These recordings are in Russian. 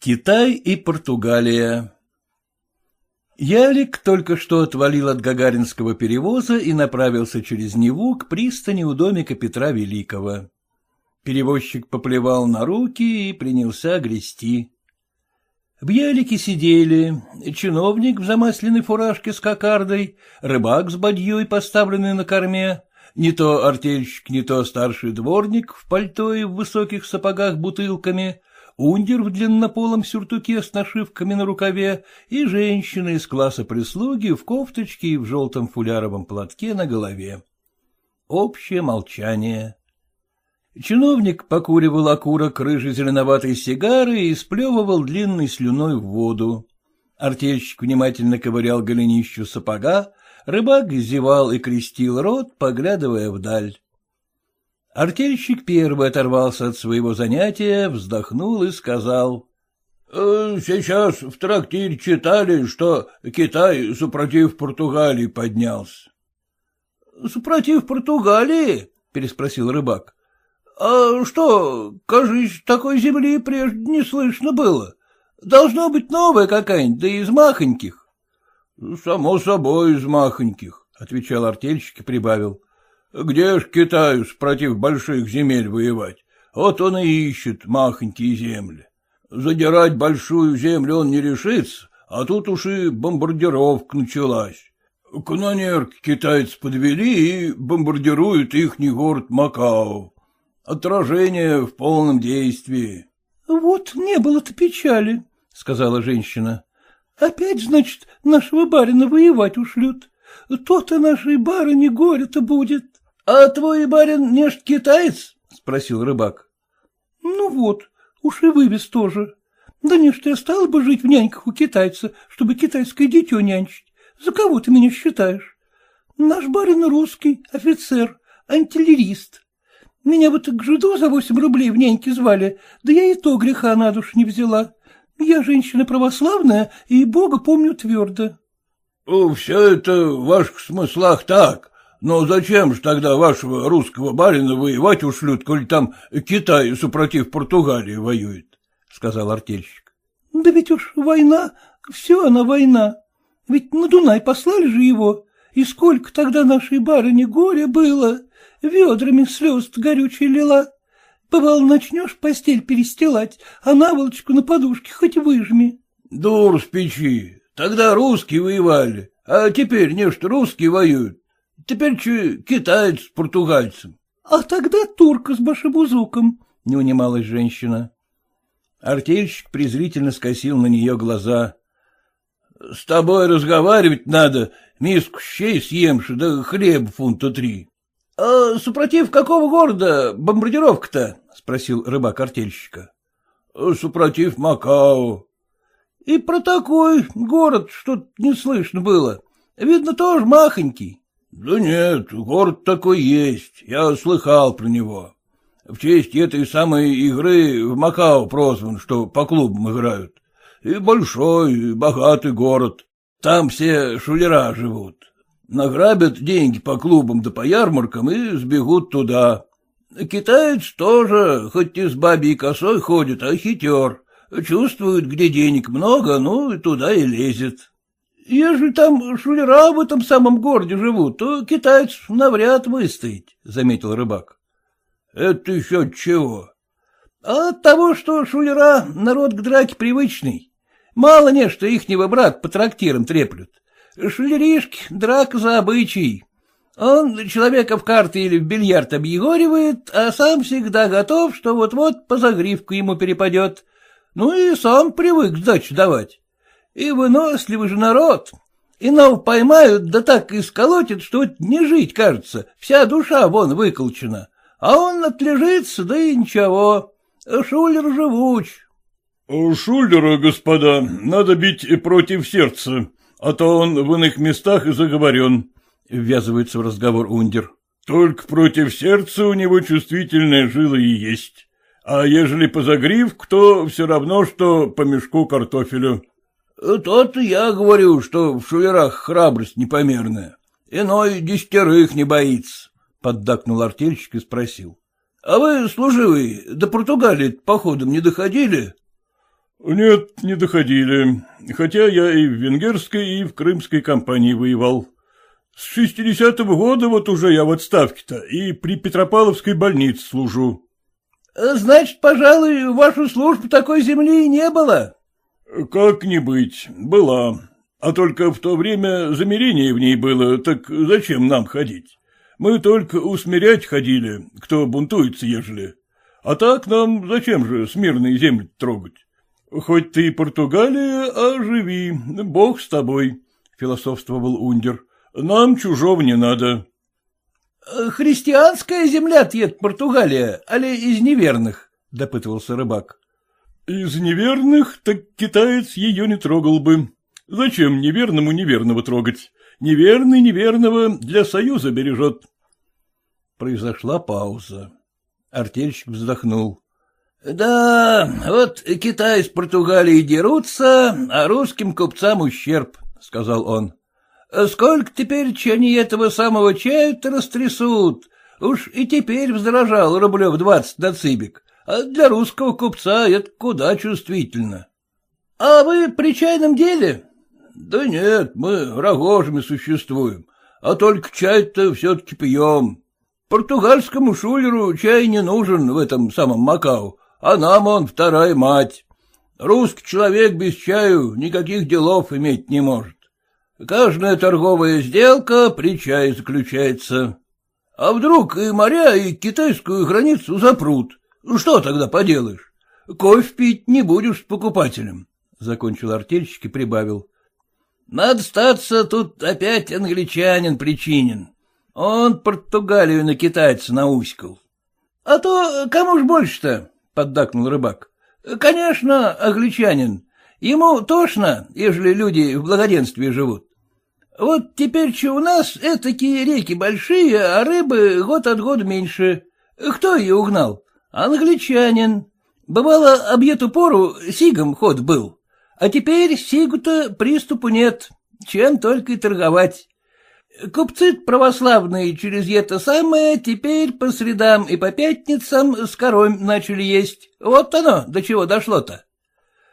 Китай и Португалия Ялик только что отвалил от гагаринского перевоза и направился через Неву к пристани у домика Петра Великого. Перевозчик поплевал на руки и принялся грести. В ялике сидели чиновник в замасленной фуражке с кокардой, рыбак с бадьей, поставленной на корме, не то артельщик, не то старший дворник в пальто и в высоких сапогах бутылками, ундер в длиннополом сюртуке с нашивками на рукаве и женщина из класса прислуги в кофточке и в желтом фуляровом платке на голове. Общее молчание. Чиновник покуривал окурок рыжей зеленоватой сигары и сплевывал длинной слюной в воду. Артельщик внимательно ковырял голенищу сапога, рыбак зевал и крестил рот, поглядывая вдаль. Артельщик первый оторвался от своего занятия, вздохнул и сказал. «Э, — Сейчас в трактире читали, что Китай супротив Португалии поднялся. — Супротив Португалии? — переспросил рыбак. — А что, кажется, такой земли прежде не слышно было. Должно быть новая какая-нибудь, да из махоньких. — Само собой, из махоньких, — отвечал артельщик и прибавил. — Где ж Китаю против больших земель воевать? Вот он и ищет махонькие земли. Задирать большую землю он не решится, а тут уж и бомбардировка началась. Канонерки китайцы подвели и бомбардируют ихний город Макао. Отражение в полном действии. — Вот не было-то печали, — сказала женщина. — Опять, значит, нашего барина воевать ушлют. То-то нашей барыне горе-то будет. — А твой барин не ж китаец? — спросил рыбак. — Ну вот, уж и вывез тоже. Да не ж ты стал бы жить в няньках у китайца, чтобы китайское дитё нянчить. За кого ты меня считаешь? Наш барин русский, офицер, антиллерист. Меня вот к жиду за восемь рублей в няньке звали, да я и то греха на душу не взяла. Я женщина православная и Бога помню твердо. — Все это в ваших смыслах так, но зачем же тогда вашего русского барина воевать ушлют, коль там Китай супротив Португалии воюет? — сказал артельщик. — Да ведь уж война, все она война. Ведь на Дунай послали же его, и сколько тогда нашей барыне горя было ведрами слез горючей лила. Бывало, начнешь постель перестилать, а наволочку на подушке хоть выжми. — Дур с печи, тогда русские воевали, а теперь не что русские воюют. Теперь че китаец с португальцем. — А тогда турка с башебузуком, — не унималась женщина. Артельщик презрительно скосил на нее глаза. — С тобой разговаривать надо, миску щей съемши, да хлеб фунта три. — А супротив какого города бомбардировка-то? — спросил рыбак артельщика. — Супротив Макао. — И про такой город что-то не слышно было. Видно, тоже махонький. — Да нет, город такой есть, я слыхал про него. В честь этой самой игры в Макао прозван, что по клубам играют. И большой, и богатый город. Там все шулера живут. Награбят деньги по клубам да по ярмаркам и сбегут туда. Китаец тоже, хоть и с бабьей косой ходит, а хитер. Чувствует, где денег много, ну и туда и лезет. Ежели там шулера в этом самом городе живут, то китаец навряд выстоит, — заметил рыбак. — Это еще чего? — а От того, что шулера народ к драке привычный. Мало не, что ихнего брат по трактирам треплют. Шулеришки, драка за обычай. Он человека в карты или в бильярд объегоривает, а сам всегда готов, что вот-вот по загривку ему перепадет. Ну и сам привык сдачу давать. И выносливый же народ. Иного поймают, да так и сколотит, что не жить, кажется, вся душа вон выколчена. А он отлежится, да и ничего. Шулер живуч. — Шулера, господа, надо бить против сердца, а то он в иных местах заговорен, — ввязывается в разговор Ундер. — Только против сердца у него чувствительная жила и есть. А ежели по загривку, то все равно, что по мешку картофелю. — Тот я говорю, что в шулерах храбрость непомерная. Иной десятерых не боится, — поддакнул артельщик и спросил. — А вы, служивый, до Португалии походом не доходили? — Нет, не доходили, хотя я и в венгерской, и в крымской компании воевал. С шестидесятого года вот уже я в отставке-то и при Петропавловской больнице служу. — Значит, пожалуй, вашу службу такой земли и не было? — Как не быть, была. А только в то время замерение в ней было, так зачем нам ходить? Мы только усмирять ходили, кто бунтуется, ежели. А так нам зачем же смирные земли трогать? Хоть ты и Португалия, а живи, бог с тобой, — философствовал Ундер. Нам чужого не надо. — Христианская земля-то Португалия, али из неверных? — допытывался рыбак. — Из неверных, так китаец ее не трогал бы. Зачем неверному неверного трогать? Неверный неверного для союза бережет. Произошла пауза. Артельщик вздохнул. — Да, вот Китай с Португалией дерутся, а русским купцам ущерб, — сказал он. Сколько теперь они этого самого чая-то растрясут? Уж и теперь вздорожал рублев двадцать на цибик, а для русского купца это куда чувствительно. — А вы при чайном деле? — Да нет, мы рогожами существуем, а только чай-то все-таки пьем. Португальскому шулеру чай не нужен в этом самом Макао, а нам он вторая мать. Русский человек без чаю никаких делов иметь не может. Каждая торговая сделка при чае заключается. А вдруг и моря, и китайскую границу запрут? Что тогда поделаешь? Кофе пить не будешь с покупателем, — закончил артельщик и прибавил. Надо статься, тут опять англичанин причинен. Он Португалию на китайца науськал. — А то кому ж больше-то? — поддакнул рыбак. — Конечно, англичанин. Ему тошно, ежели люди в благоденствии живут. Вот теперь что у нас такие реки большие, а рыбы год от года меньше. Кто ее угнал? Англичанин. Бывало, об эту пору сигом ход был. А теперь сигу-то приступу нет. Чем только и торговать. Купцы православные через это самое теперь по средам и по пятницам с кором начали есть. Вот оно, до чего дошло-то.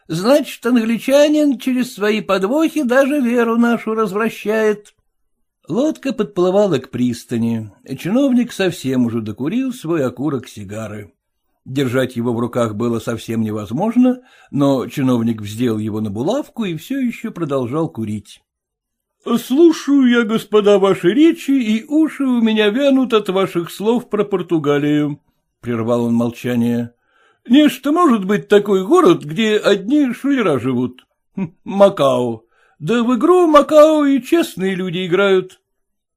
Значит, англичанин через свои подвохи даже веру нашу развращает. Лодка подплывала к пристани. Чиновник совсем уже докурил свой окурок сигары. Держать его в руках было совсем невозможно, но чиновник вздел его на булавку и все еще продолжал курить. — Слушаю я, господа, ваши речи, и уши у меня вянут от ваших слов про Португалию, — прервал он молчание. Нечто может быть такой город, где одни шулера живут. Хм, Макао. Да в игру Макао и честные люди играют.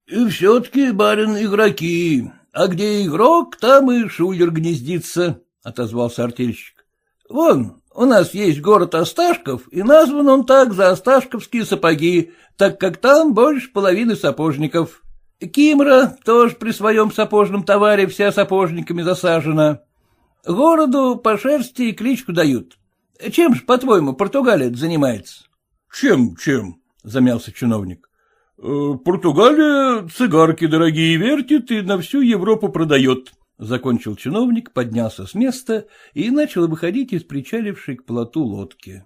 И все-таки, барин, игроки. А где игрок, там и шулер гнездится, — отозвался артельщик. Вон, у нас есть город Осташков, и назван он так за осташковские сапоги, так как там больше половины сапожников. Кимра тоже при своем сапожном товаре вся сапожниками засажена. Городу по шерсти и кличку дают. Чем же, по-твоему, Португалия занимается? — Чем, чем? — замялся чиновник. «Э, — Португалия цигарки дорогие вертит и на всю Европу продает, — закончил чиновник, поднялся с места и начал выходить из причалившей к плоту лодки.